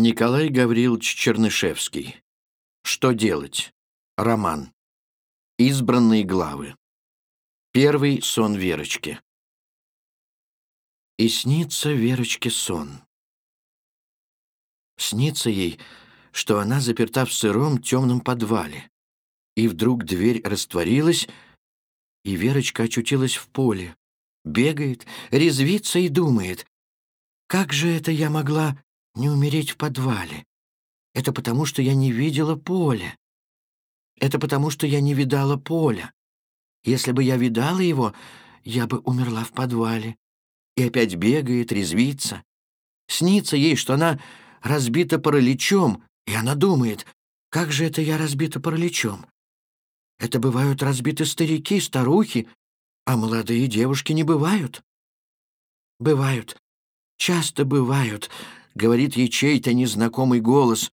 Николай Гаврилович Чернышевский. Что делать? Роман. Избранные главы. Первый сон Верочки. И снится Верочке сон. Снится ей, что она заперта в сыром темном подвале. И вдруг дверь растворилась, и Верочка очутилась в поле. Бегает, резвится и думает. Как же это я могла не умереть в подвале. Это потому, что я не видела поля. Это потому, что я не видала поля. Если бы я видала его, я бы умерла в подвале. И опять бегает, резвится. Снится ей, что она разбита параличом, и она думает, как же это я разбита параличом? Это бывают разбиты старики, старухи, а молодые девушки не бывают. Бывают, часто бывают, говорит ей чей-то незнакомый голос.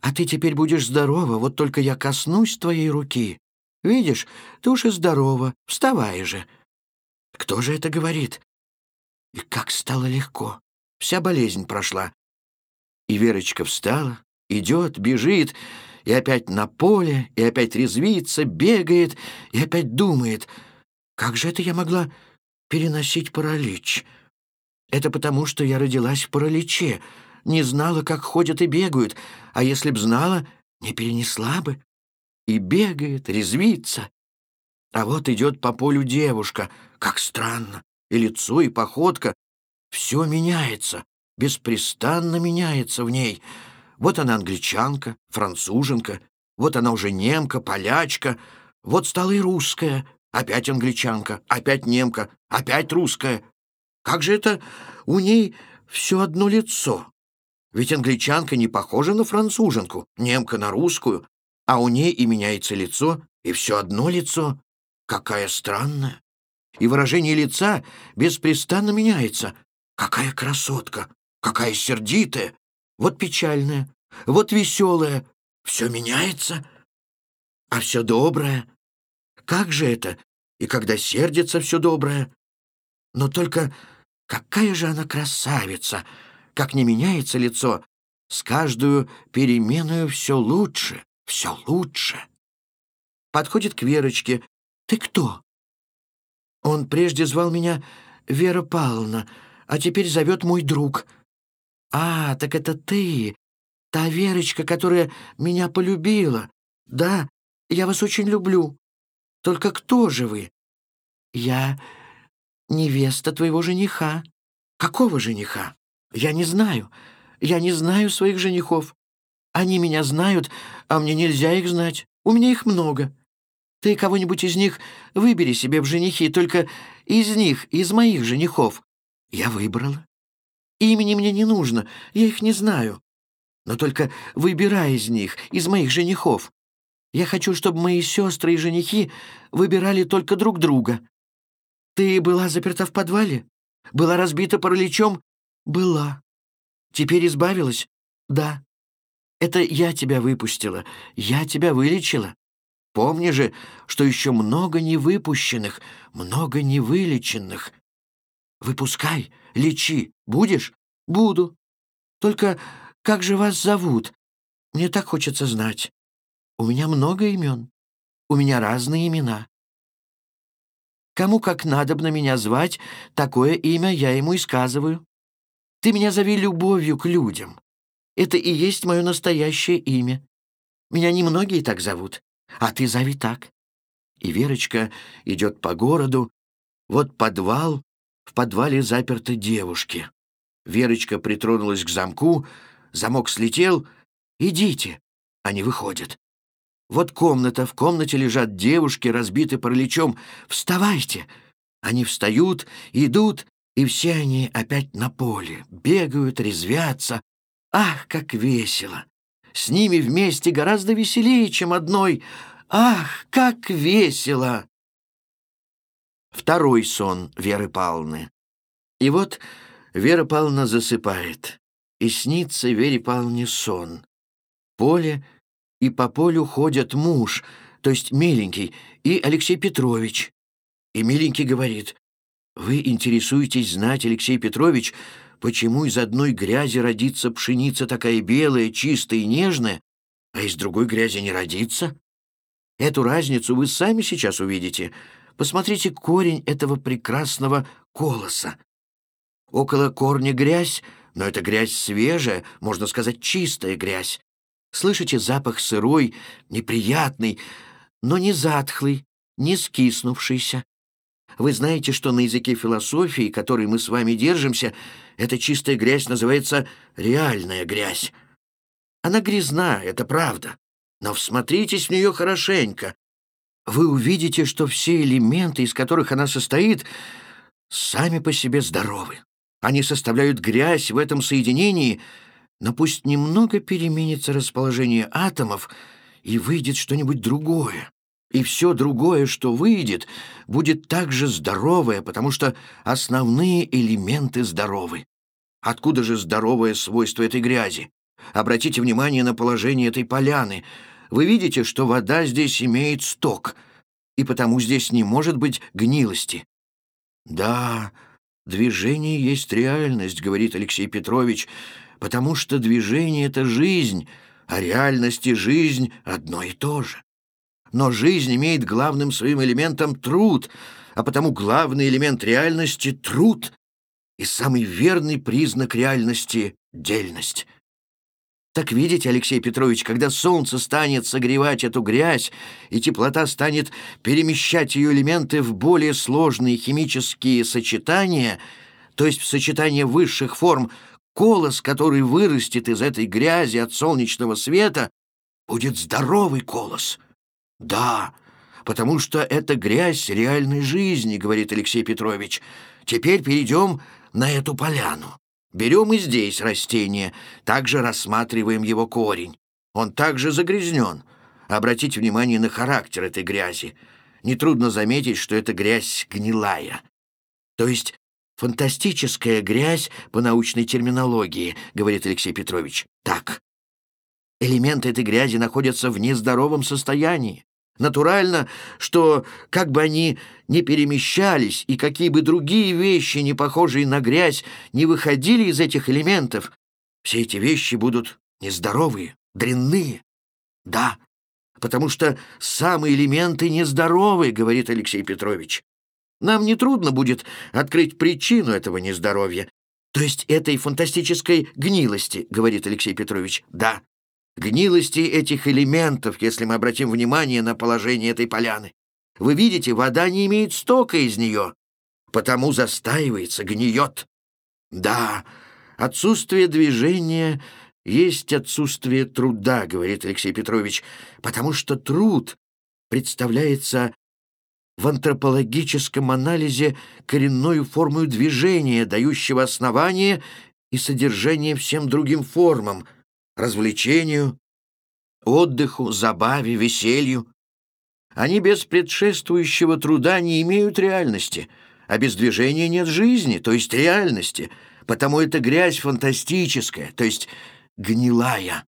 «А ты теперь будешь здорова, вот только я коснусь твоей руки. Видишь, ты уж и здорова, вставай же». Кто же это говорит? И как стало легко. Вся болезнь прошла. И Верочка встала, идет, бежит, и опять на поле, и опять резвится, бегает, и опять думает, как же это я могла переносить паралич? Это потому, что я родилась в параличе, не знала, как ходят и бегают, а если б знала, не перенесла бы. И бегает, резвится. А вот идет по полю девушка, как странно, и лицо, и походка. Все меняется, беспрестанно меняется в ней. Вот она англичанка, француженка, вот она уже немка, полячка, вот стала и русская, опять англичанка, опять немка, опять русская. Как же это у ней все одно лицо? Ведь англичанка не похожа на француженку, немка на русскую, а у ней и меняется лицо, и все одно лицо. Какая странная. И выражение лица беспрестанно меняется. Какая красотка, какая сердитая, вот печальная, вот веселая. Все меняется, а все доброе. Как же это? И когда сердится все доброе? Но только Какая же она красавица! Как не меняется лицо! С каждую переменою все лучше, все лучше. Подходит к Верочке. «Ты кто?» Он прежде звал меня Вера Павловна, а теперь зовет мой друг. «А, так это ты, та Верочка, которая меня полюбила. Да, я вас очень люблю. Только кто же вы?» «Я невеста твоего жениха». «Какого жениха? Я не знаю. Я не знаю своих женихов. Они меня знают, а мне нельзя их знать. У меня их много. Ты кого-нибудь из них выбери себе в женихи, только из них, из моих женихов. Я выбрала. Имени мне не нужно, я их не знаю. Но только выбирай из них, из моих женихов. Я хочу, чтобы мои сестры и женихи выбирали только друг друга. Ты была заперта в подвале? Была разбита параличом? Была. Теперь избавилась? Да. Это я тебя выпустила, я тебя вылечила. Помни же, что еще много невыпущенных, много невылеченных. Выпускай, лечи. Будешь? Буду. Только как же вас зовут? Мне так хочется знать. У меня много имен. У меня разные имена. Кому как надобно меня звать, такое имя я ему и сказываю. Ты меня зови любовью к людям. Это и есть мое настоящее имя. Меня немногие так зовут, а ты зови так. И Верочка идет по городу. Вот подвал, в подвале заперты девушки. Верочка притронулась к замку, замок слетел. «Идите!» Они выходят. Вот комната, в комнате лежат девушки, разбиты параличом. Вставайте!» Они встают, идут, и все они опять на поле, бегают, резвятся. Ах, как весело! С ними вместе гораздо веселее, чем одной. Ах, как весело! Второй сон Веры Павловны. И вот Вера Павловна засыпает, и снится Вере Павловне сон. Поле и по полю ходят муж, то есть миленький, и Алексей Петрович. И миленький говорит, «Вы интересуетесь знать, Алексей Петрович, почему из одной грязи родится пшеница такая белая, чистая и нежная, а из другой грязи не родится? Эту разницу вы сами сейчас увидите. Посмотрите корень этого прекрасного колоса. Около корня грязь, но это грязь свежая, можно сказать, чистая грязь. Слышите запах сырой, неприятный, но не затхлый, не скиснувшийся. Вы знаете, что на языке философии, которой мы с вами держимся, эта чистая грязь называется реальная грязь. Она грязна, это правда. Но всмотритесь в нее хорошенько. Вы увидите, что все элементы, из которых она состоит, сами по себе здоровы. Они составляют грязь в этом соединении, но пусть немного переменится расположение атомов, и выйдет что-нибудь другое. И все другое, что выйдет, будет также здоровое, потому что основные элементы здоровы. Откуда же здоровое свойство этой грязи? Обратите внимание на положение этой поляны. Вы видите, что вода здесь имеет сток, и потому здесь не может быть гнилости. Да, движение есть реальность, говорит Алексей Петрович, потому что движение — это жизнь, а реальность и жизнь — одно и то же. Но жизнь имеет главным своим элементом труд, а потому главный элемент реальности — труд, и самый верный признак реальности — дельность. Так видите, Алексей Петрович, когда солнце станет согревать эту грязь, и теплота станет перемещать ее элементы в более сложные химические сочетания, то есть в сочетание высших форм, колос, который вырастет из этой грязи от солнечного света, будет здоровый колос. Да, потому что это грязь реальной жизни, говорит Алексей Петрович. Теперь перейдем на эту поляну. Берем и здесь растение, также рассматриваем его корень. Он также загрязнен. Обратите внимание на характер этой грязи. Нетрудно заметить, что эта грязь гнилая. То есть фантастическая грязь по научной терминологии, говорит Алексей Петрович. Так. Элементы этой грязи находятся в нездоровом состоянии. Натурально, что как бы они ни перемещались и какие бы другие вещи, не похожие на грязь, не выходили из этих элементов, все эти вещи будут нездоровые, дрянные. Да, потому что самые элементы нездоровые, говорит Алексей Петрович. Нам нетрудно будет открыть причину этого нездоровья, то есть этой фантастической гнилости, говорит Алексей Петрович. Да, гнилости этих элементов, если мы обратим внимание на положение этой поляны. Вы видите, вода не имеет стока из нее, потому застаивается, гниет. Да, отсутствие движения есть отсутствие труда, говорит Алексей Петрович, потому что труд представляется в антропологическом анализе коренной формой движения, дающего основание и содержание всем другим формам, развлечению, отдыху, забаве, веселью. Они без предшествующего труда не имеют реальности, а без движения нет жизни, то есть реальности, потому эта грязь фантастическая, то есть гнилая.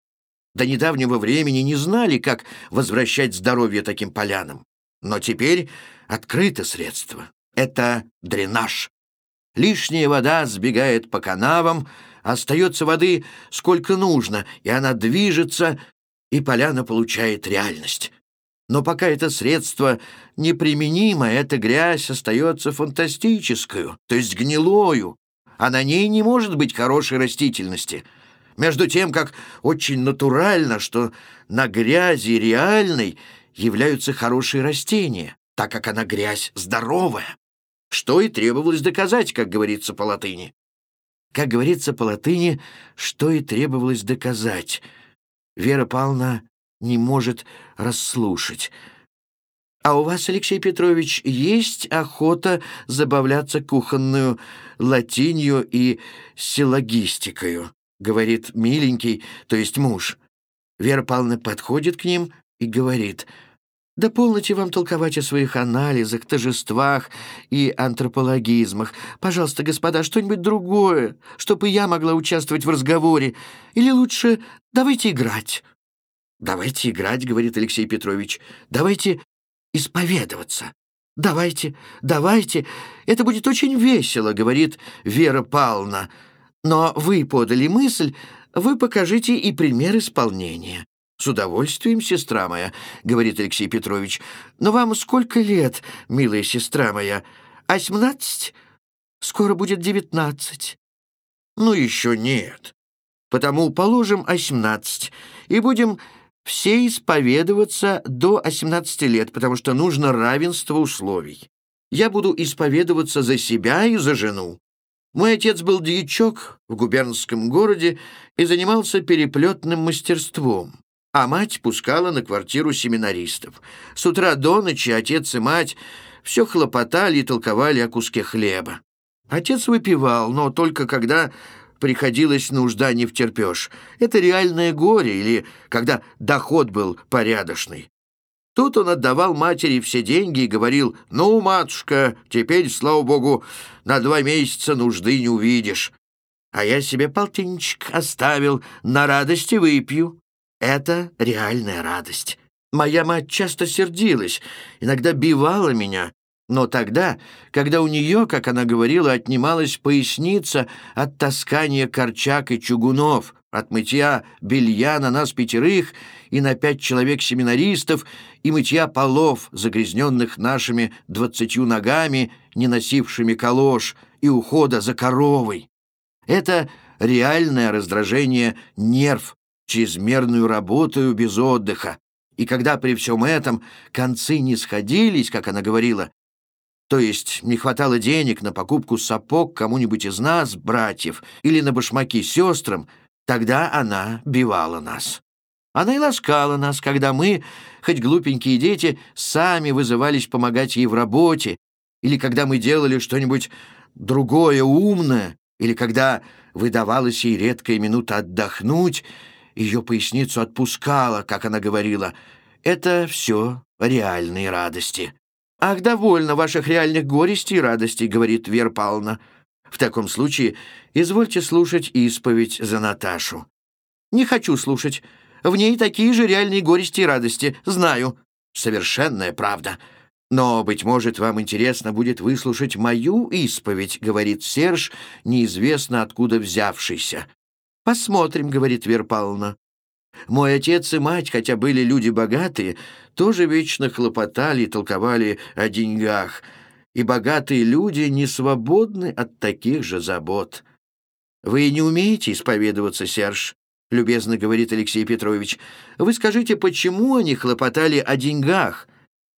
До недавнего времени не знали, как возвращать здоровье таким полянам. Но теперь открыто средство. Это дренаж. Лишняя вода сбегает по канавам, остается воды сколько нужно, и она движется, и поляна получает реальность. Но пока это средство неприменимо, эта грязь остается фантастическую, то есть гнилою, а на ней не может быть хорошей растительности. Между тем, как очень натурально, что на грязи реальной являются хорошие растения, так как она грязь здоровая, что и требовалось доказать, как говорится по латыни. Как говорится по латыни, что и требовалось доказать. Вера Павловна не может расслушать. «А у вас, Алексей Петрович, есть охота забавляться кухонную латинью и силлогистикою?» — говорит миленький, то есть муж. Вера Павловна подходит к ним и говорит — да полноте вам толковать о своих анализах, тожествах и антропологизмах. Пожалуйста, господа, что-нибудь другое, чтобы я могла участвовать в разговоре. Или лучше давайте играть». «Давайте играть», — говорит Алексей Петрович. «Давайте исповедоваться». «Давайте, давайте, это будет очень весело», — говорит Вера Павловна. Но вы подали мысль, вы покажите и пример исполнения. «С удовольствием, сестра моя», — говорит Алексей Петрович. «Но вам сколько лет, милая сестра моя? Осьмнадцать? Скоро будет девятнадцать». «Ну, еще нет. Потому положим осьмнадцать, и будем все исповедоваться до осемнадцати лет, потому что нужно равенство условий. Я буду исповедоваться за себя и за жену. Мой отец был дьячок в губернском городе и занимался переплетным мастерством а мать пускала на квартиру семинаристов. С утра до ночи отец и мать все хлопотали и толковали о куске хлеба. Отец выпивал, но только когда приходилось нужда не втерпешь. Это реальное горе или когда доход был порядочный. Тут он отдавал матери все деньги и говорил, «Ну, матушка, теперь, слава богу, на два месяца нужды не увидишь. А я себе полтинничек оставил, на радости выпью». Это реальная радость. Моя мать часто сердилась, иногда бивала меня, но тогда, когда у нее, как она говорила, отнималась поясница от таскания корчак и чугунов, от мытья белья на нас пятерых и на пять человек-семинаристов, и мытья полов, загрязненных нашими двадцатью ногами, не носившими калош, и ухода за коровой. Это реальное раздражение нерв, чрезмерную работаю без отдыха. И когда при всем этом концы не сходились, как она говорила, то есть не хватало денег на покупку сапог кому-нибудь из нас, братьев, или на башмаки сестрам, тогда она бивала нас. Она и ласкала нас, когда мы, хоть глупенькие дети, сами вызывались помогать ей в работе, или когда мы делали что-нибудь другое умное, или когда выдавалась ей редкая минута отдохнуть — ее поясницу отпускала, как она говорила. Это все реальные радости. «Ах, довольно ваших реальных горестей и радостей», — говорит Вера Павловна. «В таком случае извольте слушать исповедь за Наташу». «Не хочу слушать. В ней такие же реальные горести и радости. Знаю. Совершенная правда. Но, быть может, вам интересно будет выслушать мою исповедь», — говорит Серж, неизвестно откуда взявшийся. «Посмотрим», — говорит Вера. «Мой отец и мать, хотя были люди богатые, тоже вечно хлопотали и толковали о деньгах, и богатые люди не свободны от таких же забот». «Вы не умеете исповедоваться, Серж?» — любезно говорит Алексей Петрович. «Вы скажите, почему они хлопотали о деньгах?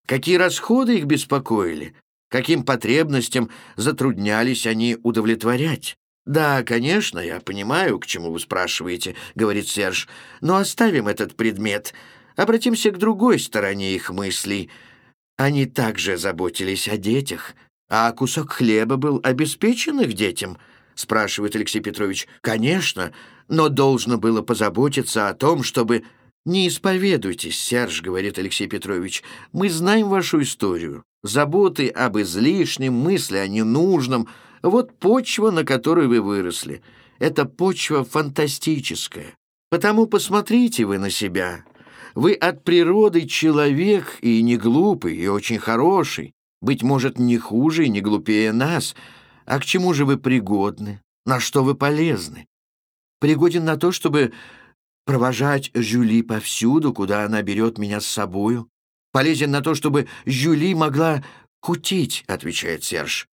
Какие расходы их беспокоили? Каким потребностям затруднялись они удовлетворять?» «Да, конечно, я понимаю, к чему вы спрашиваете», — говорит Серж. «Но оставим этот предмет. Обратимся к другой стороне их мыслей. Они также заботились о детях. А кусок хлеба был обеспечен их детям?» — спрашивает Алексей Петрович. «Конечно, но должно было позаботиться о том, чтобы...» «Не исповедуйтесь, Серж», — говорит Алексей Петрович. «Мы знаем вашу историю. Заботы об излишнем, мысли о ненужном — вот почва, на которой вы выросли. Это почва фантастическая. Потому посмотрите вы на себя. Вы от природы человек и не глупый, и очень хороший. Быть может, не хуже и не глупее нас. А к чему же вы пригодны? На что вы полезны? Пригоден на то, чтобы провожать Жюли повсюду, куда она берет меня с собою. Полезен на то, чтобы Жюли могла кутить, отвечает Серж.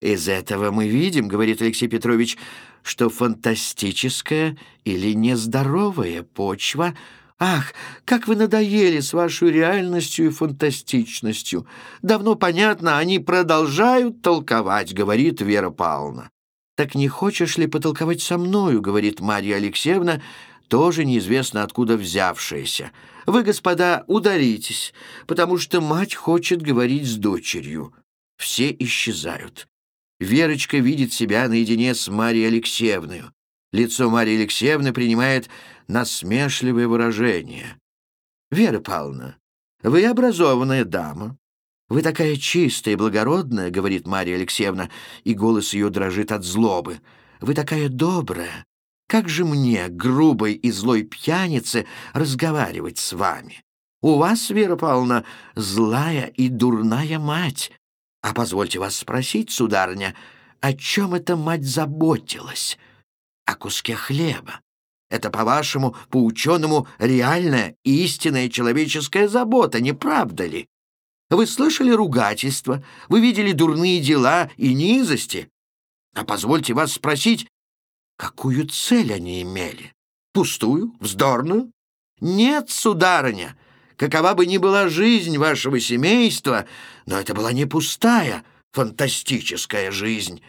«Из этого мы видим, — говорит Алексей Петрович, — что фантастическая или нездоровая почва Ах, как вы надоели с вашей реальностью и фантастичностью! Давно понятно, они продолжают толковать, — говорит Вера Павловна. Так не хочешь ли потолковать со мною, — говорит Марья Алексеевна, тоже неизвестно откуда взявшаяся. Вы, господа, ударитесь, потому что мать хочет говорить с дочерью. Все исчезают. Верочка видит себя наедине с Марией Алексеевной. Лицо Марии Алексеевны принимает насмешливое выражение. «Вера Павловна, вы образованная дама. Вы такая чистая и благородная, — говорит Мария Алексеевна, и голос ее дрожит от злобы. Вы такая добрая. Как же мне, грубой и злой пьянице, разговаривать с вами? У вас, Вера Павловна, злая и дурная мать. А позвольте вас спросить, сударыня, о чем эта мать заботилась? о куске хлеба. Это, по-вашему, по-ученому, реальная, истинная человеческая забота, не правда ли? Вы слышали ругательства, вы видели дурные дела и низости. А позвольте вас спросить, какую цель они имели? Пустую? Вздорную? Нет, сударыня, какова бы ни была жизнь вашего семейства, но это была не пустая, фантастическая жизнь.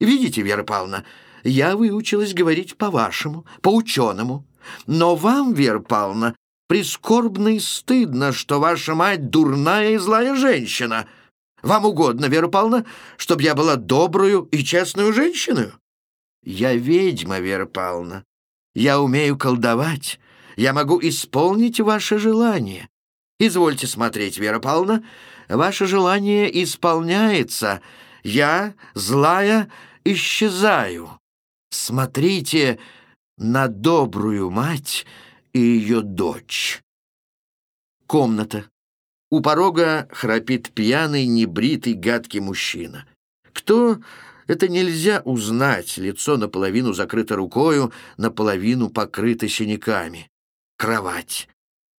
Видите, Вера Павловна, я выучилась говорить по-вашему, по-ученому. Но вам, Вера Павловна, Прискорбно и стыдно, что ваша мать дурная и злая женщина. Вам угодно, Вера Павловна, чтобы я была добрую и честную женщиной? Я ведьма, Вера Павловна. Я умею колдовать. Я могу исполнить ваше желание. Извольте смотреть, Вера Павловна. Ваше желание исполняется. Я, злая, исчезаю. Смотрите на добрую мать, и ее дочь. Комната. У порога храпит пьяный, небритый, гадкий мужчина. Кто? Это нельзя узнать. Лицо наполовину закрыто рукою, наполовину покрыто синяками. Кровать.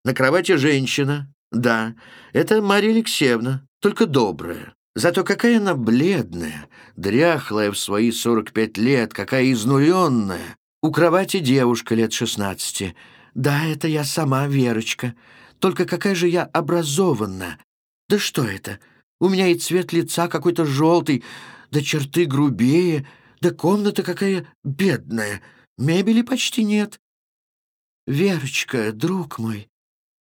На кровати женщина. Да, это Мария Алексеевна, только добрая. Зато какая она бледная, дряхлая в свои сорок пять лет, какая изнуренная. У кровати девушка лет шестнадцати — «Да, это я сама, Верочка. Только какая же я образованная. Да что это? У меня и цвет лица какой-то желтый, да черты грубее, да комната какая бедная, мебели почти нет». «Верочка, друг мой,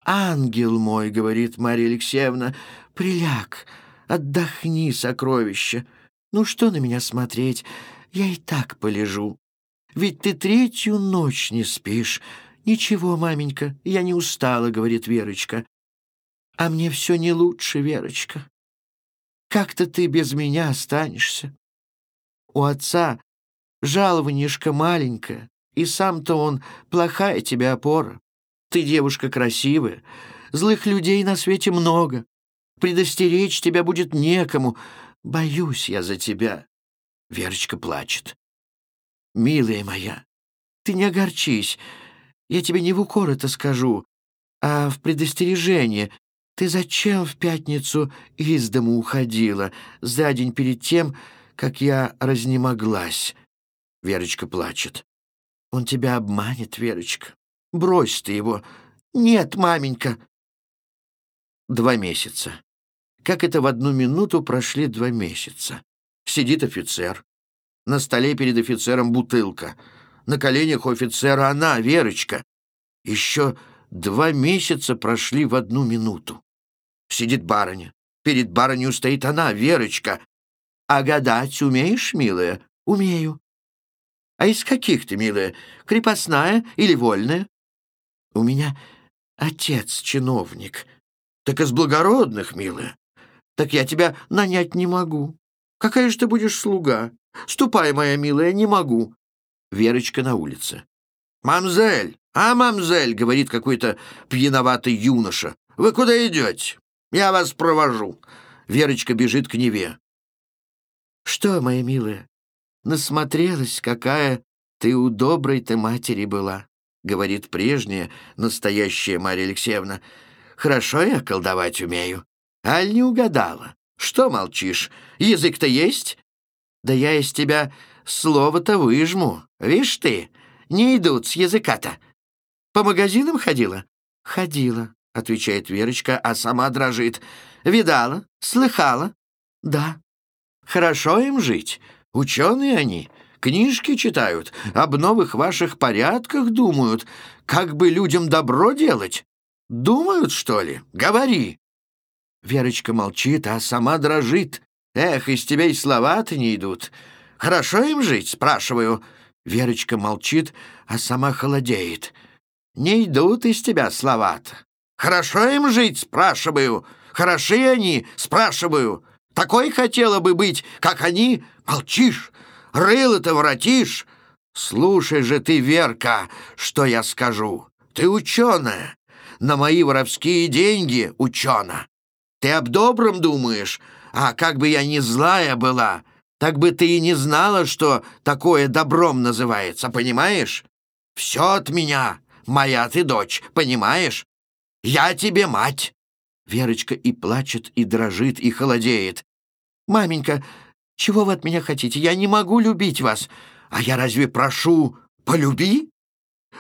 ангел мой, — говорит Марья Алексеевна, — приляг, отдохни, сокровище. Ну что на меня смотреть, я и так полежу. Ведь ты третью ночь не спишь, «Ничего, маменька, я не устала», — говорит Верочка. «А мне все не лучше, Верочка. Как-то ты без меня останешься. У отца жалованишка маленькая, и сам-то он плохая тебе опора. Ты девушка красивая, злых людей на свете много. Предостеречь тебя будет некому. Боюсь я за тебя». Верочка плачет. «Милая моя, ты не огорчись». Я тебе не в укор это скажу, а в предостережение. Ты зачем в пятницу из дому уходила, за день перед тем, как я разнемоглась?» Верочка плачет. «Он тебя обманет, Верочка. Брось ты его. Нет, маменька!» Два месяца. Как это в одну минуту прошли два месяца. Сидит офицер. На столе перед офицером бутылка — на коленях у офицера она, Верочка. Еще два месяца прошли в одну минуту. Сидит барыня. Перед барыней стоит она, Верочка. А гадать умеешь, милая? Умею. А из каких ты, милая? Крепостная или вольная? У меня отец чиновник. Так из благородных, милая. Так я тебя нанять не могу. Какая же ты будешь слуга? Ступай, моя милая, не могу. Верочка на улице. «Мамзель! А, мамзель!» — говорит какой-то пьяноватый юноша. «Вы куда идете? Я вас провожу». Верочка бежит к Неве. «Что, моя милая, насмотрелась, какая ты у доброй-то матери была», — говорит прежняя, настоящая Марья Алексеевна. «Хорошо я колдовать умею. Аль не угадала. Что молчишь? Язык-то есть? Да я из тебя слово-то выжму. Вишь ты, не идут с языка-то. По магазинам ходила? Ходила, отвечает Верочка, а сама дрожит. Видала? Слыхала? Да. Хорошо им жить. Ученые они. Книжки читают, об новых ваших порядках думают. Как бы людям добро делать? Думают, что ли? Говори. Верочка молчит, а сама дрожит. Эх, из тебя и слова-то не идут. Хорошо им жить, спрашиваю. Верочка молчит, а сама холодеет. Не идут из тебя слова-то. Хорошо им жить, спрашиваю. Хороши они, спрашиваю. Такой хотела бы быть, как они. Молчишь, рыло-то воротишь. Слушай же ты, Верка, что я скажу. Ты ученая. На мои воровские деньги учена. Ты об добром думаешь, а как бы я ни злая была, так бы ты и не знала, что такое добром называется, понимаешь? Все от меня, моя ты дочь, понимаешь? Я тебе мать!» Верочка и плачет, и дрожит, и холодеет. «Маменька, чего вы от меня хотите? Я не могу любить вас. А я разве прошу, полюби?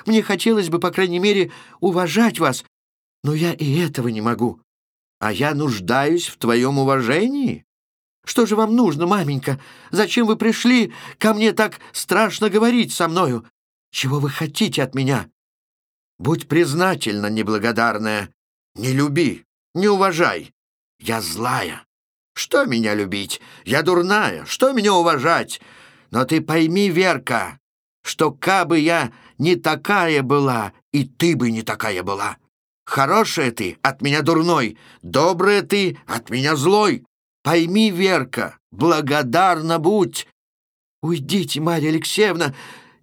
Мне хотелось бы, по крайней мере, уважать вас, но я и этого не могу. А я нуждаюсь в твоем уважении. Что же вам нужно, маменька? Зачем вы пришли ко мне так страшно говорить со мною? Чего вы хотите от меня? Будь признательна, неблагодарная. Не люби, не уважай. Я злая. Что меня любить? Я дурная. Что меня уважать? Но ты пойми, Верка, что кабы я не такая была, и ты бы не такая была. Хорошая ты, от меня дурной, добрая ты, от меня злой. Пойми, Верка, благодарна будь. Уйдите, Марья Алексеевна,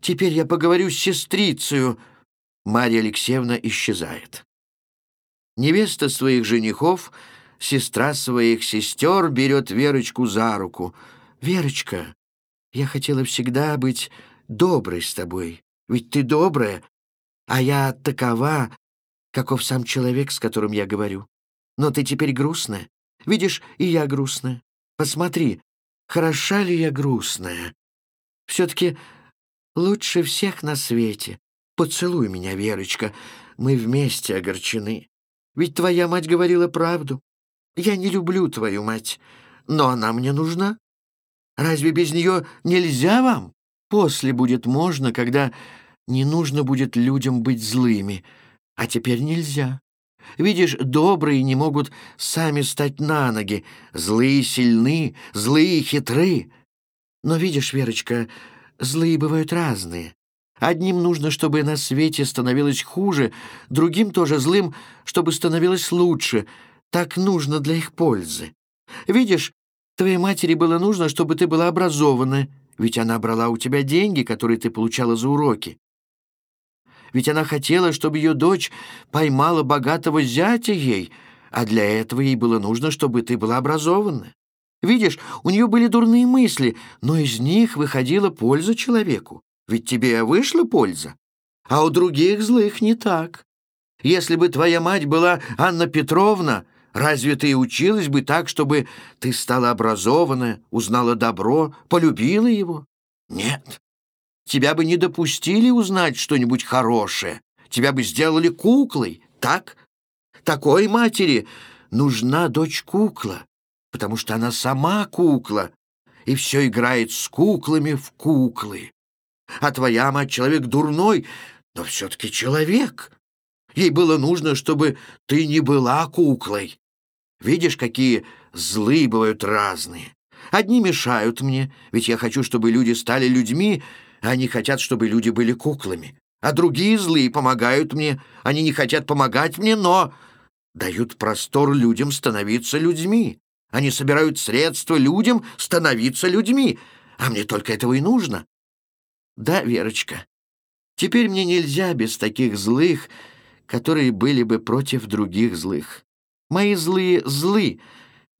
теперь я поговорю с сестрицею. Марья Алексеевна исчезает. Невеста своих женихов, сестра своих сестер берет Верочку за руку. «Верочка, я хотела всегда быть доброй с тобой, ведь ты добрая, а я такова, каков сам человек, с которым я говорю. Но ты теперь грустная. Видишь, и я грустная. Посмотри, хороша ли я грустная. Все-таки лучше всех на свете. Поцелуй меня, Верочка, мы вместе огорчены. Ведь твоя мать говорила правду. Я не люблю твою мать, но она мне нужна. Разве без нее нельзя вам? После будет можно, когда не нужно будет людям быть злыми, а теперь нельзя. Видишь, добрые не могут сами стать на ноги, злые сильны, злые хитры. Но видишь, Верочка, злые бывают разные. Одним нужно, чтобы на свете становилось хуже, другим тоже злым, чтобы становилось лучше. Так нужно для их пользы. Видишь, твоей матери было нужно, чтобы ты была образована, ведь она брала у тебя деньги, которые ты получала за уроки. Ведь она хотела, чтобы ее дочь поймала богатого зятя ей, а для этого ей было нужно, чтобы ты была образована. Видишь, у нее были дурные мысли, но из них выходила польза человеку. Ведь тебе вышла польза. А у других злых не так. Если бы твоя мать была Анна Петровна, разве ты училась бы так, чтобы ты стала образована, узнала добро, полюбила его? Нет. Тебя бы не допустили узнать что-нибудь хорошее. Тебя бы сделали куклой, так? Такой матери нужна дочь-кукла, потому что она сама кукла и все играет с куклами в куклы. А твоя мать человек дурной, но все-таки человек. Ей было нужно, чтобы ты не была куклой. Видишь, какие злые бывают разные. Одни мешают мне, ведь я хочу, чтобы люди стали людьми, а они хотят, чтобы люди были куклами. А другие злые помогают мне, они не хотят помогать мне, но дают простор людям становиться людьми. Они собирают средства людям становиться людьми, а мне только этого и нужно. Да, Верочка, теперь мне нельзя без таких злых, которые были бы против других злых. Мои злые злы,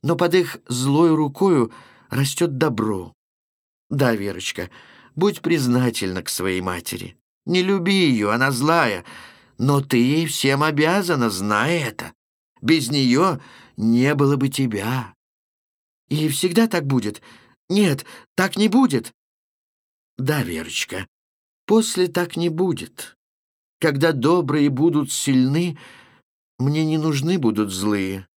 но под их злой рукою растет добро. Да, Верочка, будь признательна к своей матери. Не люби ее, она злая, но ты ей всем обязана, зная это. Без нее не было бы тебя. И всегда так будет? Нет, так не будет. Да, Верочка, после так не будет. Когда добрые будут сильны, мне не нужны будут злые.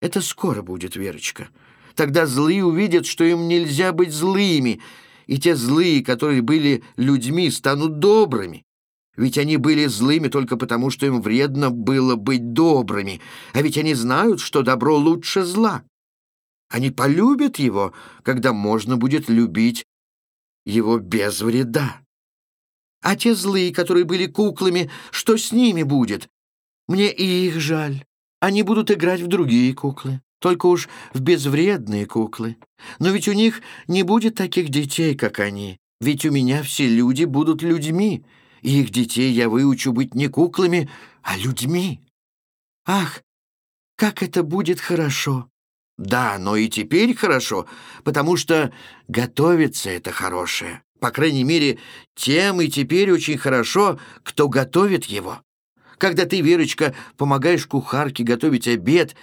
Это скоро будет, Верочка. Тогда злые увидят, что им нельзя быть злыми, и те злые, которые были людьми, станут добрыми. Ведь они были злыми только потому, что им вредно было быть добрыми, а ведь они знают, что добро лучше зла. Они полюбят его, когда можно будет любить его без вреда. А те злые, которые были куклами, что с ними будет? Мне и их жаль. Они будут играть в другие куклы, только уж в безвредные куклы. Но ведь у них не будет таких детей, как они. Ведь у меня все люди будут людьми, и их детей я выучу быть не куклами, а людьми. Ах, как это будет хорошо! Да, но и теперь хорошо, потому что готовится это хорошее. По крайней мере, тем и теперь очень хорошо, кто готовит его. Когда ты, Верочка, помогаешь кухарке готовить обед,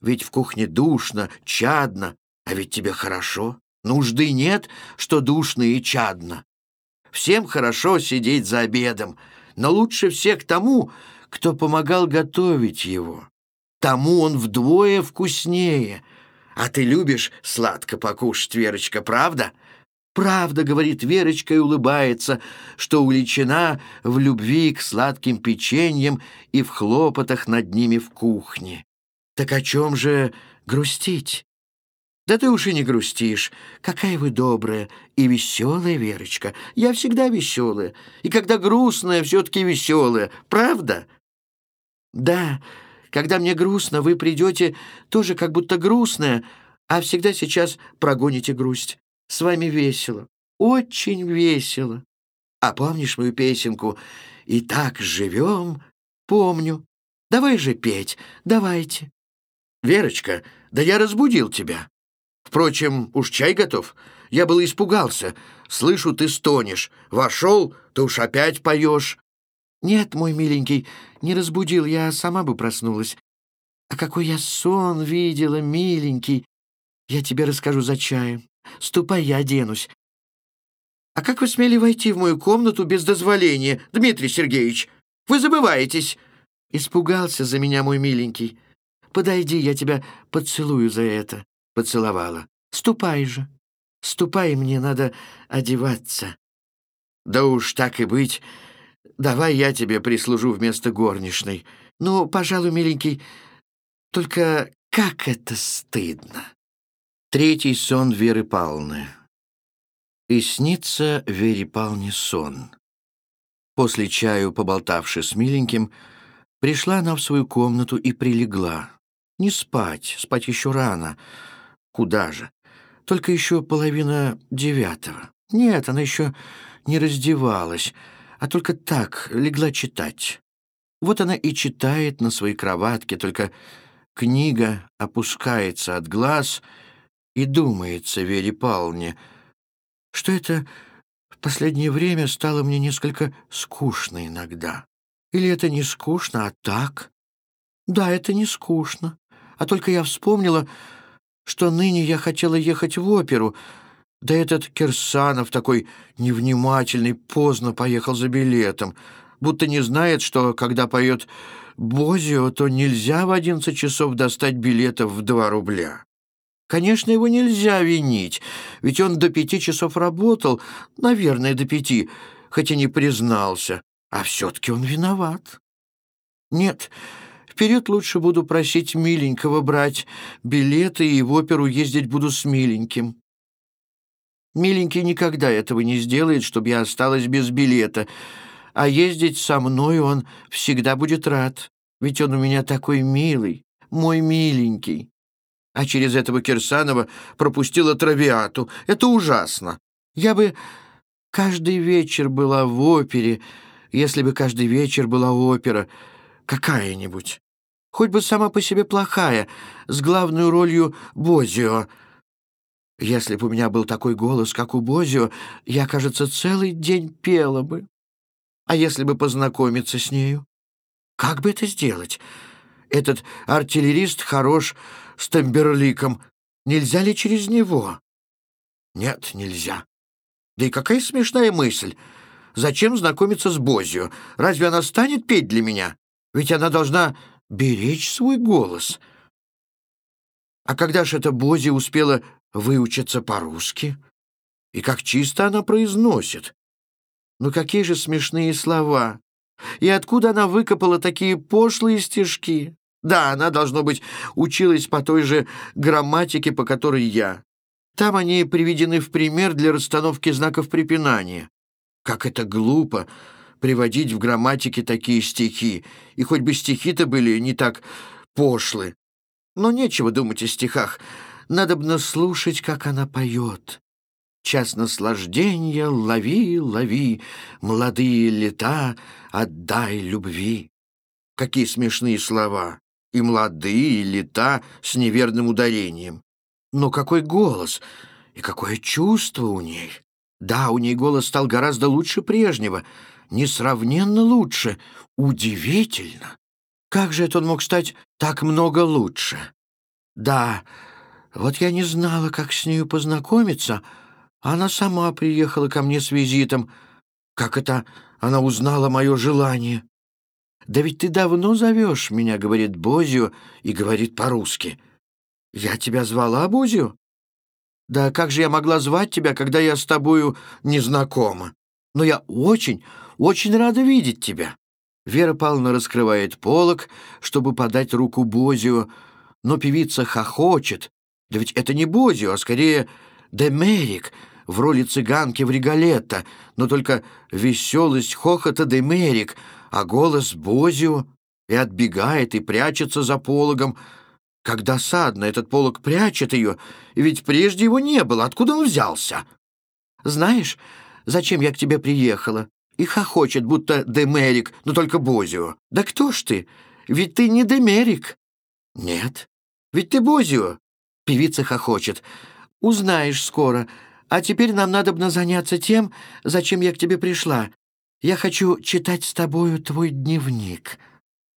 ведь в кухне душно, чадно, а ведь тебе хорошо. Нужды нет, что душно и чадно. Всем хорошо сидеть за обедом, но лучше всех тому, кто помогал готовить его. Тому он вдвое вкуснее. А ты любишь сладко покушать, Верочка, правда? Правда, говорит Верочка и улыбается, что увлечена в любви к сладким печеньям и в хлопотах над ними в кухне. Так о чем же грустить? Да ты уж и не грустишь. Какая вы добрая и веселая, Верочка. Я всегда веселая. И когда грустная, все-таки веселая. Правда? Да, когда мне грустно, вы придете тоже как будто грустная, а всегда сейчас прогоните грусть. С вами весело, очень весело. А помнишь мою песенку «И так живем»? Помню. Давай же петь, давайте. Верочка, да я разбудил тебя. Впрочем, уж чай готов. Я был испугался. Слышу, ты стонешь. Вошел, ты уж опять поешь. Нет, мой миленький, не разбудил, я сама бы проснулась. А какой я сон видела, миленький. Я тебе расскажу за чаем. Ступай, я оденусь. А как вы смели войти в мою комнату без дозволения, Дмитрий Сергеевич? Вы забываетесь. Испугался за меня, мой миленький. Подойди, я тебя поцелую за это. Поцеловала. Ступай же. Ступай, мне надо одеваться. Да уж так и быть. Давай я тебе прислужу вместо горничной. Ну, пожалуй, миленький, только как это стыдно. Третий сон Веры Павловны. И снится Вере Павловне сон. После чаю, поболтавши с миленьким, пришла она в свою комнату и прилегла. Не спать, спать еще рано. Куда же? Только еще половина девятого. Нет, она еще не раздевалась, а только так легла читать. Вот она и читает на своей кроватке, только книга опускается от глаз — и думается Вере Павловне, что это в последнее время стало мне несколько скучно иногда. Или это не скучно, а так? Да, это не скучно. А только я вспомнила, что ныне я хотела ехать в оперу, да этот Кирсанов такой невнимательный поздно поехал за билетом, будто не знает, что когда поет Бозио, то нельзя в одиннадцать часов достать билетов в два рубля. Конечно, его нельзя винить, ведь он до пяти часов работал, наверное, до пяти, хотя не признался, а все-таки он виноват. Нет, вперед лучше буду просить миленького брать билеты и в оперу ездить буду с миленьким. Миленький никогда этого не сделает, чтобы я осталась без билета, а ездить со мной он всегда будет рад, ведь он у меня такой милый, мой миленький а через этого Кирсанова пропустила травиату. Это ужасно. Я бы каждый вечер была в опере, если бы каждый вечер была опера какая-нибудь. Хоть бы сама по себе плохая, с главной ролью Бозио. Если бы у меня был такой голос, как у Бозио, я, кажется, целый день пела бы. А если бы познакомиться с нею? Как бы это сделать? Этот артиллерист хорош, с Темберликом. Нельзя ли через него? Нет, нельзя. Да и какая смешная мысль. Зачем знакомиться с Бозио? Разве она станет петь для меня? Ведь она должна беречь свой голос. А когда же эта Бози успела выучиться по-русски? И как чисто она произносит. Ну какие же смешные слова! И откуда она выкопала такие пошлые стишки? Да, она, должно быть, училась по той же грамматике, по которой я. Там они приведены в пример для расстановки знаков препинания. Как это глупо приводить в грамматике такие стихи, и хоть бы стихи-то были не так пошлы. Но нечего думать о стихах, надо бы слушать, как она поет. Час наслаждения лови, лови, молодые лета, отдай любви. Какие смешные слова! И молодые, и лета с неверным ударением. Но какой голос и какое чувство у ней! Да, у ней голос стал гораздо лучше прежнего, несравненно лучше, удивительно. Как же это он мог стать так много лучше? Да, вот я не знала, как с нею познакомиться. Она сама приехала ко мне с визитом. Как это она узнала мое желание? «Да ведь ты давно зовешь меня», — говорит Бозио и говорит по-русски. «Я тебя звала, Бозио?» «Да как же я могла звать тебя, когда я с тобою не знакома? Но я очень, очень рада видеть тебя». Вера Павловна раскрывает полок, чтобы подать руку Бозио, но певица хохочет. Да ведь это не Бозио, а скорее Демерик в роли цыганки в Риголетто, но только веселость хохота Демерик, а голос Бозио и отбегает и прячется за пологом. Как досадно, этот полог прячет ее, ведь прежде его не было. Откуда он взялся? Знаешь, зачем я к тебе приехала? И хохочет, будто Демерик, но только Бозио. Да кто ж ты? Ведь ты не Демерик. Нет, ведь ты Бозио. Певица хохочет. Узнаешь скоро. А теперь нам надо бы заняться тем, зачем я к тебе пришла. Я хочу читать с тобою твой дневник.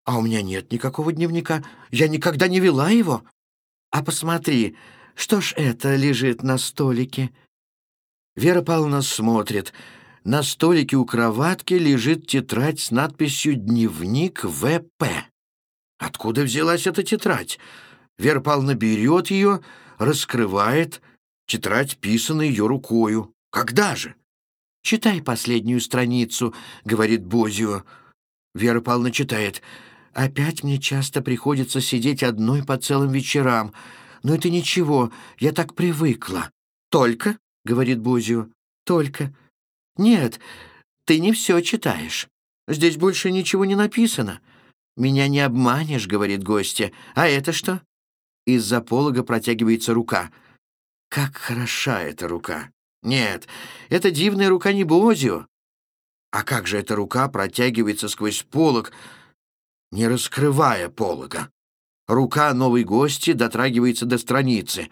А у меня нет никакого дневника. Я никогда не вела его. А посмотри, что ж это лежит на столике?» Вера Павловна смотрит. На столике у кроватки лежит тетрадь с надписью «Дневник В.П». Откуда взялась эта тетрадь? Вера Павловна берет ее, раскрывает. Тетрадь писана ее рукою. Когда же? «Читай последнюю страницу», — говорит Бозио. Вера Павловна читает. «Опять мне часто приходится сидеть одной по целым вечерам. Но это ничего, я так привыкла». «Только?» — говорит Бозио. «Только». «Нет, ты не все читаешь. Здесь больше ничего не написано». «Меня не обманешь», — говорит гостья. «А это что?» Из-за полога протягивается рука. «Как хороша эта рука!» Нет, это дивная рука не Бозио. А как же эта рука протягивается сквозь полог, не раскрывая полога? Рука новой гости дотрагивается до страницы.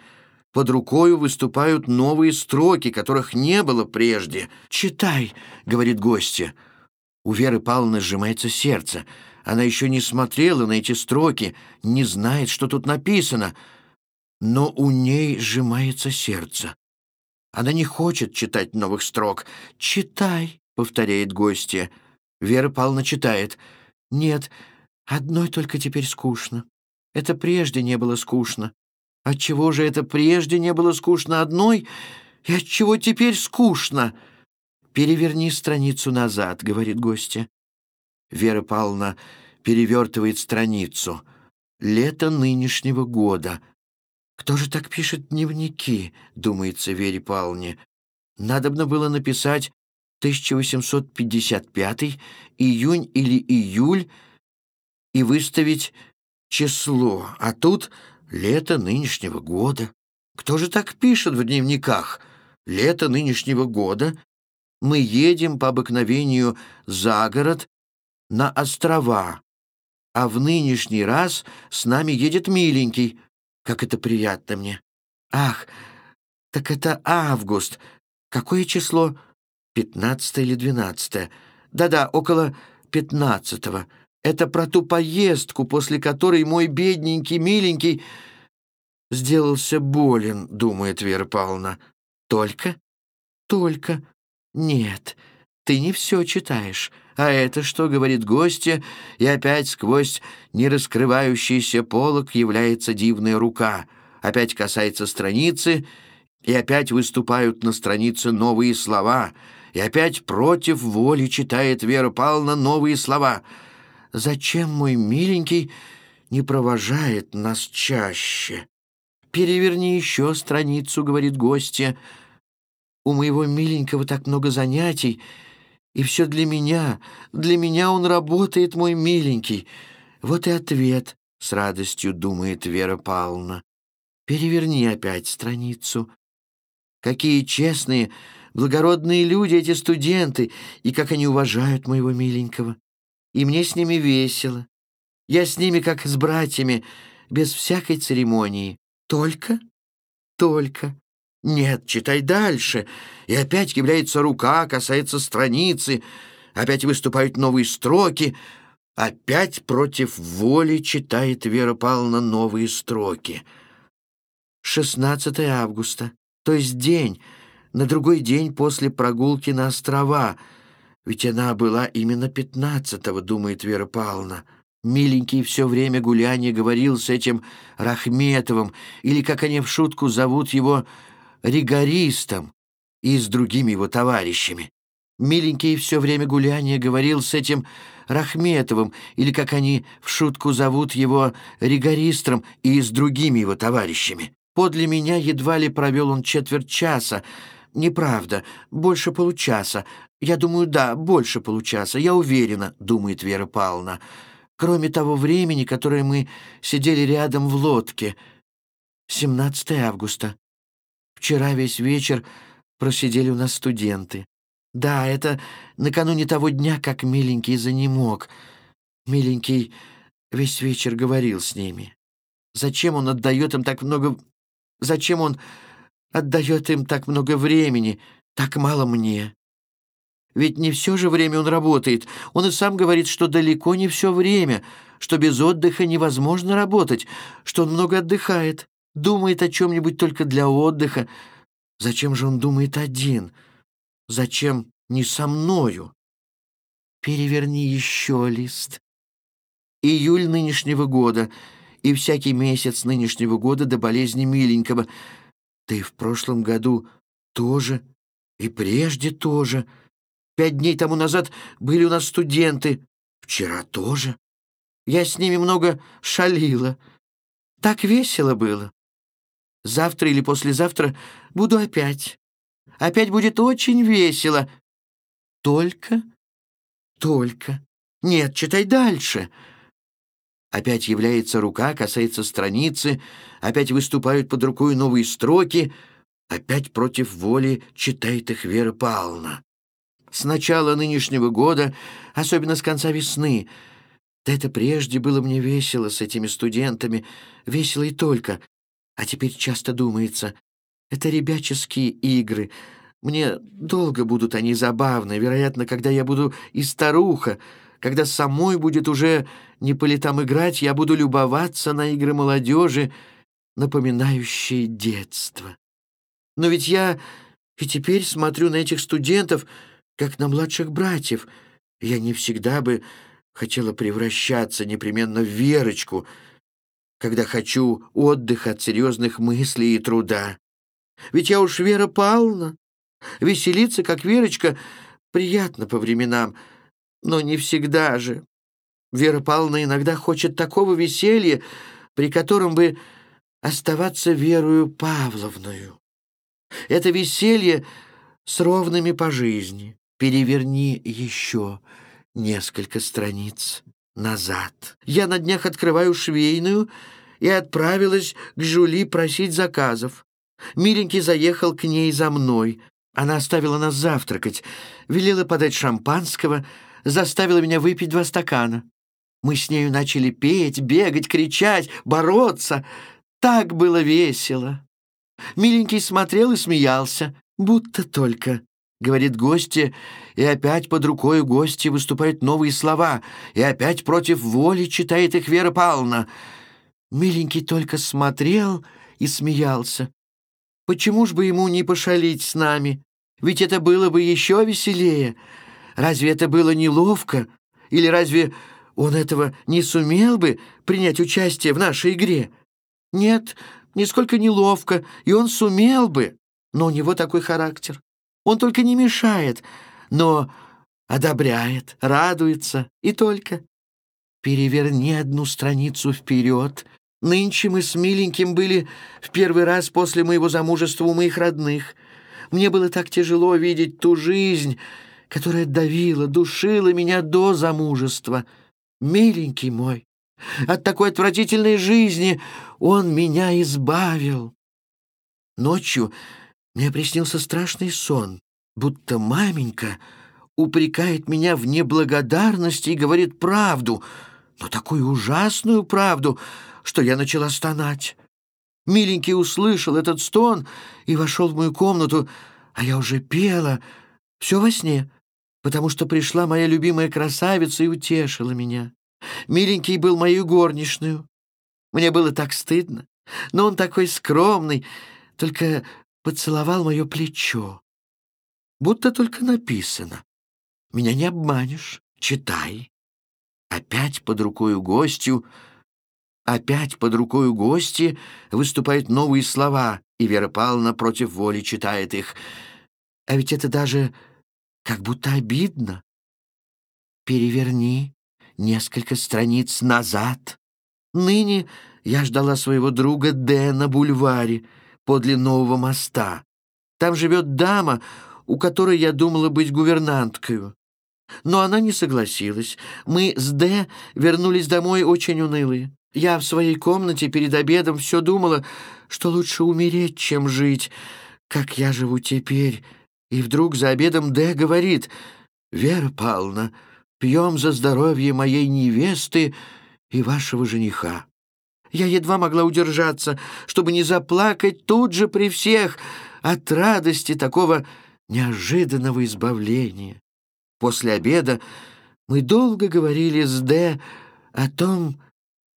Под рукою выступают новые строки, которых не было прежде. «Читай», — говорит гостья. У Веры Павловны сжимается сердце. Она еще не смотрела на эти строки, не знает, что тут написано. Но у ней сжимается сердце. Она не хочет читать новых строк. «Читай», — повторяет гостья. Вера Павловна читает. «Нет, одной только теперь скучно. Это прежде не было скучно. Отчего же это прежде не было скучно одной, и отчего теперь скучно?» «Переверни страницу назад», — говорит гостья. Вера Павловна перевертывает страницу. «Лето нынешнего года», «Кто же так пишет дневники?» — думается Вере Павловне. «Надобно было написать 1855, июнь или июль и выставить число, а тут лето нынешнего года. Кто же так пишет в дневниках? Лето нынешнего года. Мы едем по обыкновению за город на острова, а в нынешний раз с нами едет миленький, как это приятно мне! Ах, так это август! Какое число? Пятнадцатое или двенадцатое? Да-да, около пятнадцатого. Это про ту поездку, после которой мой бедненький, миленький сделался болен, думает Вера Павловна. Только? Только? Нет, ты не все читаешь. А это что, говорит гостья, и опять сквозь нераскрывающийся полог является дивная рука. Опять касается страницы, и опять выступают на странице новые слова, и опять против воли читает Вера Павловна новые слова. «Зачем, мой миленький, не провожает нас чаще?» «Переверни еще страницу», — говорит гостья. «У моего миленького так много занятий, и все для меня, для меня он работает, мой миленький. Вот и ответ, — с радостью думает Вера Павловна. Переверни опять страницу. Какие честные, благородные люди эти студенты, и как они уважают моего миленького. И мне с ними весело. Я с ними, как с братьями, без всякой церемонии. Только? Только. Нет, читай дальше. И опять является рука, касается страницы. Опять выступают новые строки. Опять против воли читает Вера Павловна новые строки. 16 августа, то есть день, на другой день после прогулки на острова. Ведь она была именно 15-го, думает Вера Павловна. Миленький все время гуляния говорил с этим Рахметовым, или, как они в шутку зовут его, ригористом, и с другими его товарищами. Миленький все время гуляния говорил с этим Рахметовым, или, как они в шутку зовут его, ригористом, и с другими его товарищами. Подле меня едва ли провел он четверть часа. Неправда, больше получаса. Я думаю, да, больше получаса, я уверена, думает Вера Павловна кроме того времени, которое мы сидели рядом в лодке. 17 августа. Вчера весь вечер просидели у нас студенты. Да, это накануне того дня, как миленький занемог. Миленький весь вечер говорил с ними. Зачем он отдает им так много... Зачем он отдает им так много времени, так мало мне? Ведь не все же время он работает. Он и сам говорит, что далеко не все время, что без отдыха невозможно работать, что он много отдыхает, думает о чем-нибудь только для отдыха. Зачем же он думает один? Зачем не со мною? Переверни еще лист. Июль нынешнего года и всякий месяц нынешнего года до болезни миленького. Ты в прошлом году тоже и прежде тоже — Пять дней тому назад были у нас студенты. Вчера тоже. Я с ними много шалила. Так весело было. Завтра или послезавтра буду опять. Опять будет очень весело. Только, только. Нет, читай дальше. Опять является рука, касается страницы, опять выступают под рукой новые строки, опять против воли читает их Вера Павловна с начала нынешнего года, особенно с конца весны. Это прежде было мне весело с этими студентами, весело и только. А теперь часто думается, это ребяческие игры. Мне долго будут они забавны, вероятно, когда я буду и старуха, когда самой будет уже не по летам играть, я буду любоваться на игры молодежи, напоминающие детство. Но ведь я и теперь смотрю на этих студентов — как на младших братьев. Я не всегда бы хотела превращаться непременно в Верочку, когда хочу отдыха от серьезных мыслей и труда. Ведь я уж Вера Павловна. Веселиться, как Верочка, приятно по временам, но не всегда же. Вера Павловна иногда хочет такого веселья, при котором бы оставаться Верою Павловною. Это веселье с ровными по жизни. Переверни еще несколько страниц назад. Я на днях открываю швейную и отправилась к Жули просить заказов. Миленький заехал к ней за мной. Она оставила нас завтракать, велела подать шампанского, заставила меня выпить два стакана. Мы с нею начали петь, бегать, кричать, бороться. Так было весело. Миленький смотрел и смеялся, будто только — говорит гостья, и опять под рукой гостя выступают новые слова, и опять против воли читает их Вера Павловна. Миленький только смотрел и смеялся. Почему ж бы ему не пошалить с нами? Ведь это было бы еще веселее. Разве это было неловко? Или разве он этого не сумел бы принять участие в нашей игре? Нет, нисколько неловко, и он сумел бы, но у него такой характер. Он только не мешает, но одобряет, радуется и только. Переверни одну страницу вперед. Нынче мы с миленьким были в первый раз после моего замужества у моих родных. Мне было так тяжело видеть ту жизнь, которая давила, душила меня до замужества. Миленький мой, от такой отвратительной жизни он меня избавил. Ночью мне приснился страшный сон, будто маменька упрекает меня в неблагодарности и говорит правду. но такую ужасную правду, что я начала стонать. Миленький услышал этот стон и вошел в мою комнату, а я уже пела, все во сне, потому что пришла моя любимая красавица и утешила меня. Миленький был мою горничную. Мне было так стыдно, но он такой скромный, только поцеловал мое плечо. Будто только написано. Меня не обманешь, читай. Опять под рукою гостю, опять под рукою гости выступают новые слова, и Вера Павловна против воли читает их. А ведь это даже как будто обидно. Переверни несколько страниц назад. Ныне я ждала своего друга Д на бульваре подле нового моста. Там живет дама, у которой я думала быть гувернанткой. Но она не согласилась. Мы с Д вернулись домой очень унылые. Я в своей комнате перед обедом все думала, что лучше умереть, чем жить, как я живу теперь. И вдруг за обедом Д говорит, «Вера Павловна, пьем за здоровье моей невесты и вашего жениха». Я едва могла удержаться, чтобы не заплакать тут же при всех от радости такого неожиданного избавления. После обеда мы долго говорили с Д о том,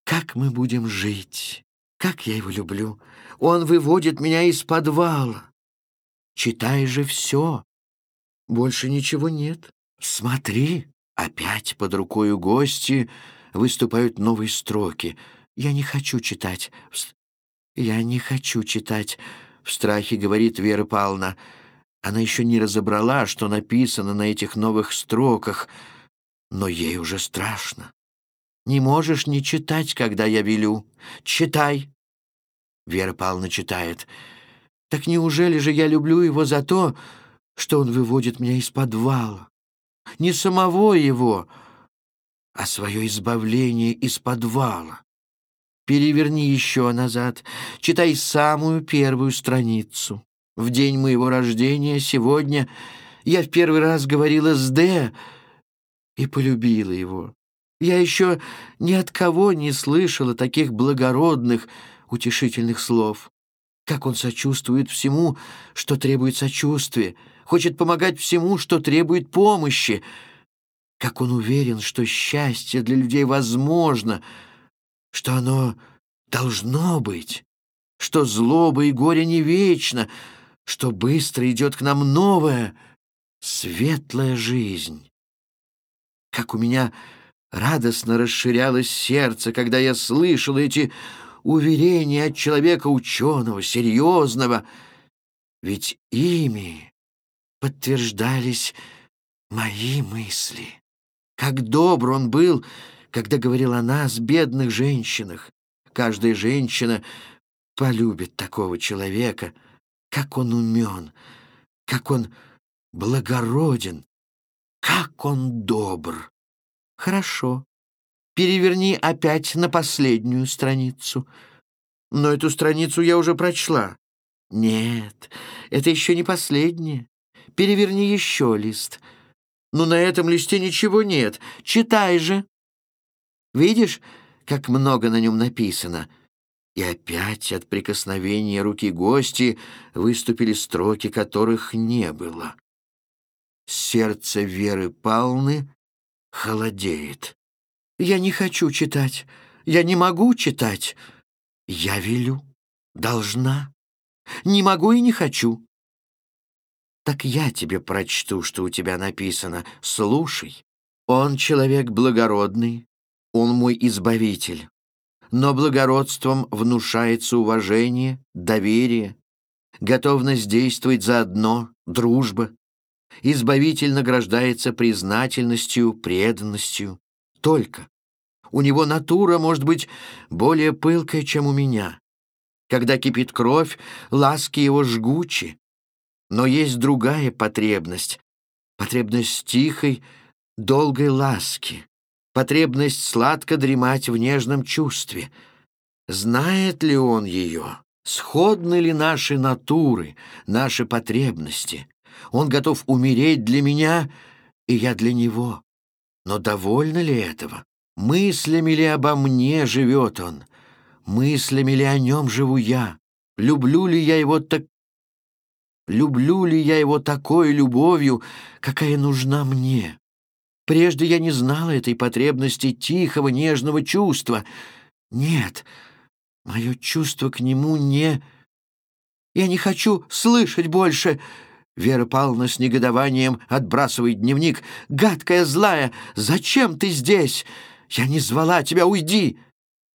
как мы будем жить, как я его люблю. Он выводит меня из подвала. Читай же все. Больше ничего нет. Смотри, опять под рукою гости выступают новые строки. Я не хочу читать. Я не хочу читать. В страхе говорит Вера Павловна. Она еще не разобрала, что написано на этих новых строках, но ей уже страшно. «Не можешь не читать, когда я велю. Читай!» Вера Павловна читает. «Так неужели же я люблю его за то, что он выводит меня из подвала? Не самого его, а свое избавление из подвала. Переверни еще назад, читай самую первую страницу. В день моего рождения, сегодня, я в первый раз говорила с Д и полюбила его. Я еще ни от кого не слышала таких благородных, утешительных слов. Как он сочувствует всему, что требует сочувствия, хочет помогать всему, что требует помощи. Как он уверен, что счастье для людей возможно, что оно должно быть, что злоба и горе не вечно — что быстро идет к нам новая, светлая жизнь. Как у меня радостно расширялось сердце, когда я слышал эти уверения от человека ученого, серьезного, ведь ими подтверждались мои мысли. Как добр он был, когда говорил о нас, бедных женщинах. Каждая женщина полюбит такого человека — как он умен, как он благороден, как он добр. Хорошо. Переверни опять на последнюю страницу. Но эту страницу я уже прочла. Нет, это еще не последняя. Переверни еще лист. Но на этом листе ничего нет. Читай же. Видишь, как много на нем написано — и опять от прикосновения руки гости выступили строки, которых не было. Сердце Веры Палны холодеет. «Я не хочу читать. Я не могу читать. Я велю. Должна. Не могу и не хочу». «Так я тебе прочту, что у тебя написано. Слушай. Он человек благородный. Он мой избавитель но благородством внушается уважение, доверие, готовность действовать заодно, дружба. Избавитель награждается признательностью, преданностью. Только. У него натура может быть более пылкая, чем у меня. Когда кипит кровь, ласки его жгучи. Но есть другая потребность, потребность тихой, долгой ласки потребность сладко дремать в нежном чувстве. Знает ли он ее? Сходны ли наши натуры, наши потребности? Он готов умереть для меня, и я для него. Но довольно ли этого? Мыслями ли обо мне живет он? Мыслями ли о нем живу я? Люблю ли я его так... Люблю ли я его такой любовью, какая нужна мне? Прежде я не знала этой потребности тихого, нежного чувства. Нет, мое чувство к нему не... Я не хочу слышать больше. Вера Павловна с негодованием отбрасывает дневник. «Гадкая, злая, зачем ты здесь? Я не звала тебя, уйди!»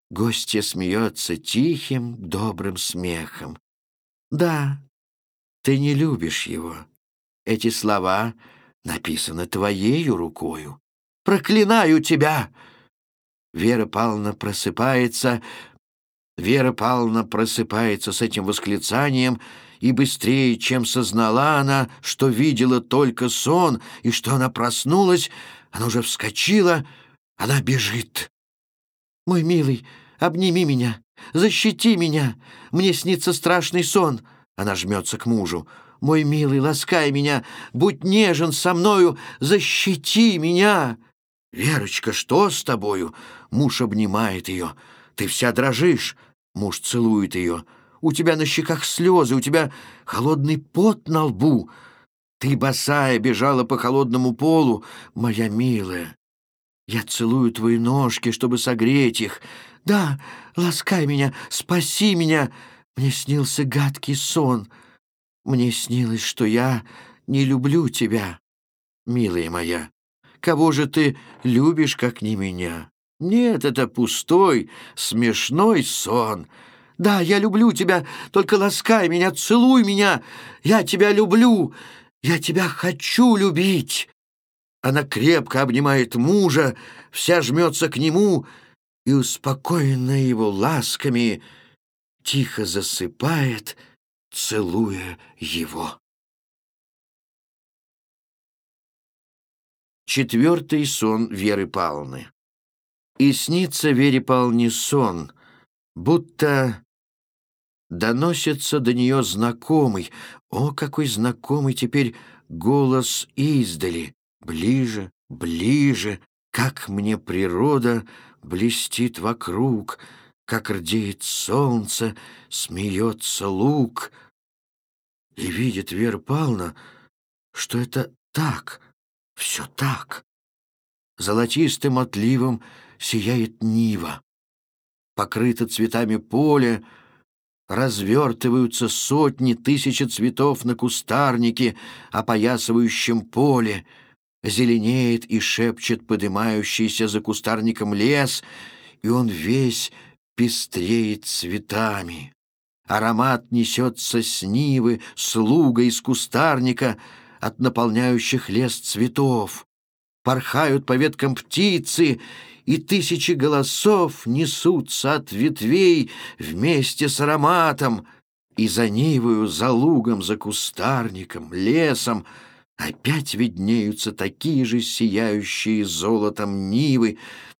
Гостья смеется тихим, добрым смехом. «Да, ты не любишь его. Эти слова написаны твоею рукою. Проклинаю тебя!» Вера Павловна просыпается, Вера Павловна просыпается с этим восклицанием, и быстрее, чем сознала она, что видела только сон, и что она проснулась, она уже вскочила, она бежит. «Мой милый, обними меня, защити меня, мне снится страшный сон», она жмется к мужу. «Мой милый, ласкай меня, будь нежен со мною, защити меня!» «Верочка, что с тобою?» Муж обнимает ее. Ты вся дрожишь. Муж целует ее. У тебя на щеках слезы, у тебя холодный пот на лбу. Ты босая бежала по холодному полу, моя милая. Я целую твои ножки, чтобы согреть их. Да, ласкай меня, спаси меня. Мне снился гадкий сон. Мне снилось, что я не люблю тебя, милая моя. Кого же ты любишь, как не меня? Нет, это пустой, смешной сон. Да, я люблю тебя, только ласкай меня, целуй меня. Я тебя люблю, я тебя хочу любить. Она крепко обнимает мужа, вся жмется к нему и, успокоенная его ласками, тихо засыпает, целуя его. Четвертый сон Веры Павловны. И снится Вере Павловне сон, будто доносится до нее знакомый, о, какой знакомый теперь голос издали, ближе, ближе, как мне природа блестит вокруг, как рдеет солнце, смеется лук. И видит Вера Павловна, что это так, все так. Золотистым отливом сияет нива. Покрыто цветами поле, развертываются сотни тысяч цветов на кустарнике, опоясывающем поле, зеленеет и шепчет подымающийся за кустарником лес, и он весь пестреет цветами. Аромат несется с нивы, с луга, из кустарника, от наполняющих лес цветов. Порхают по веткам птицы, и тысячи голосов несутся от ветвей вместе с ароматом, и за нивою, за лугом, за кустарником, лесом опять виднеются такие же сияющие золотом нивы,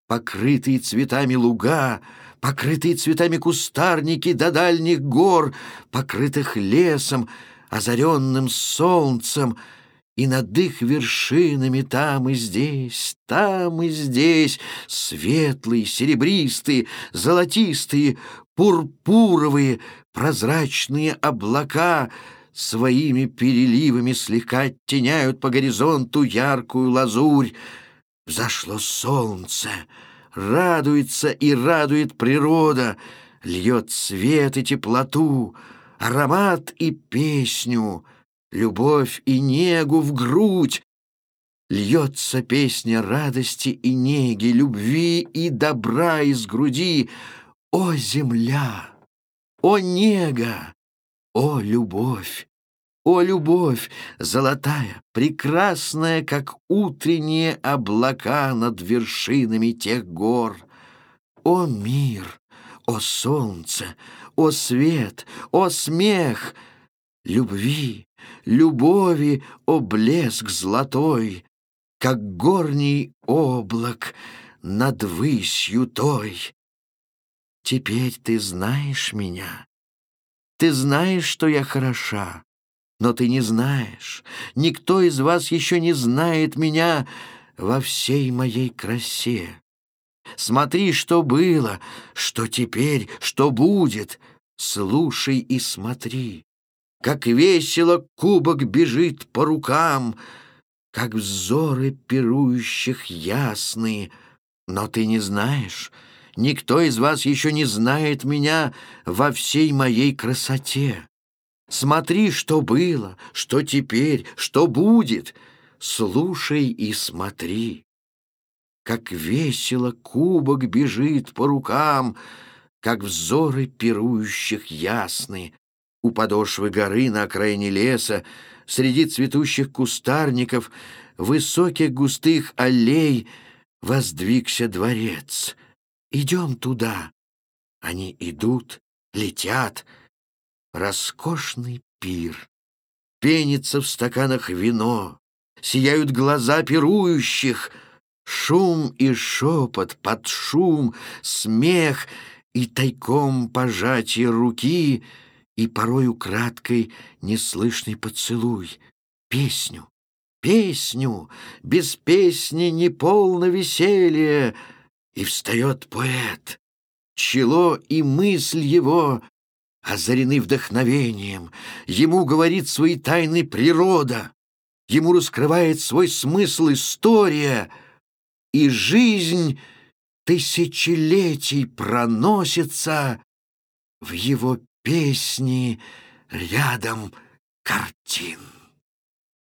покрытые цветами луга, покрытые цветами кустарники до дальних гор, покрытых лесом, озаренным солнцем — и над их вершинами там и здесь, там и здесь светлые, серебристые, золотистые, пурпуровые, прозрачные облака своими переливами слегка оттеняют по горизонту яркую лазурь. Взошло солнце, радуется и радует природа, льет свет и теплоту, аромат и песню — любовь и негу в грудь. Льется песня радости и неги, любви и добра из груди. О, земля! О, нега! О, любовь! О, любовь, золотая, прекрасная, как утренние облака над вершинами тех гор! О, мир! О, солнце! О, свет! О, смех! Любви, любови, о блеск золотой, Как горний облак над высью той. Теперь ты знаешь меня. Ты знаешь, что я хороша, но ты не знаешь. Никто из вас еще не знает меня во всей моей красе. Смотри, что было, что теперь, что будет. Слушай и смотри. Как весело кубок бежит по рукам, Как взоры пирующих ясные. Но ты не знаешь, никто из вас еще не знает меня Во всей моей красоте. Смотри, что было, что теперь, что будет. Слушай и смотри. Как весело кубок бежит по рукам, Как взоры пирующих ясны. У подошвы горы на окраине леса, Среди цветущих кустарников, Высоких густых аллей Воздвигся дворец. Идем туда. Они идут, летят. Роскошный пир. Пенится в стаканах вино. Сияют глаза пирующих — Шум и шепот под шум, смех и тайком пожатие руки и порою краткой неслышный поцелуй. Песню, песню, без песни не полно веселье. И встает поэт. Чело и мысль его озарены вдохновением. Ему говорит свои тайны природа. Ему раскрывает свой смысл история — и жизнь тысячелетий проносится в его песни рядом картин.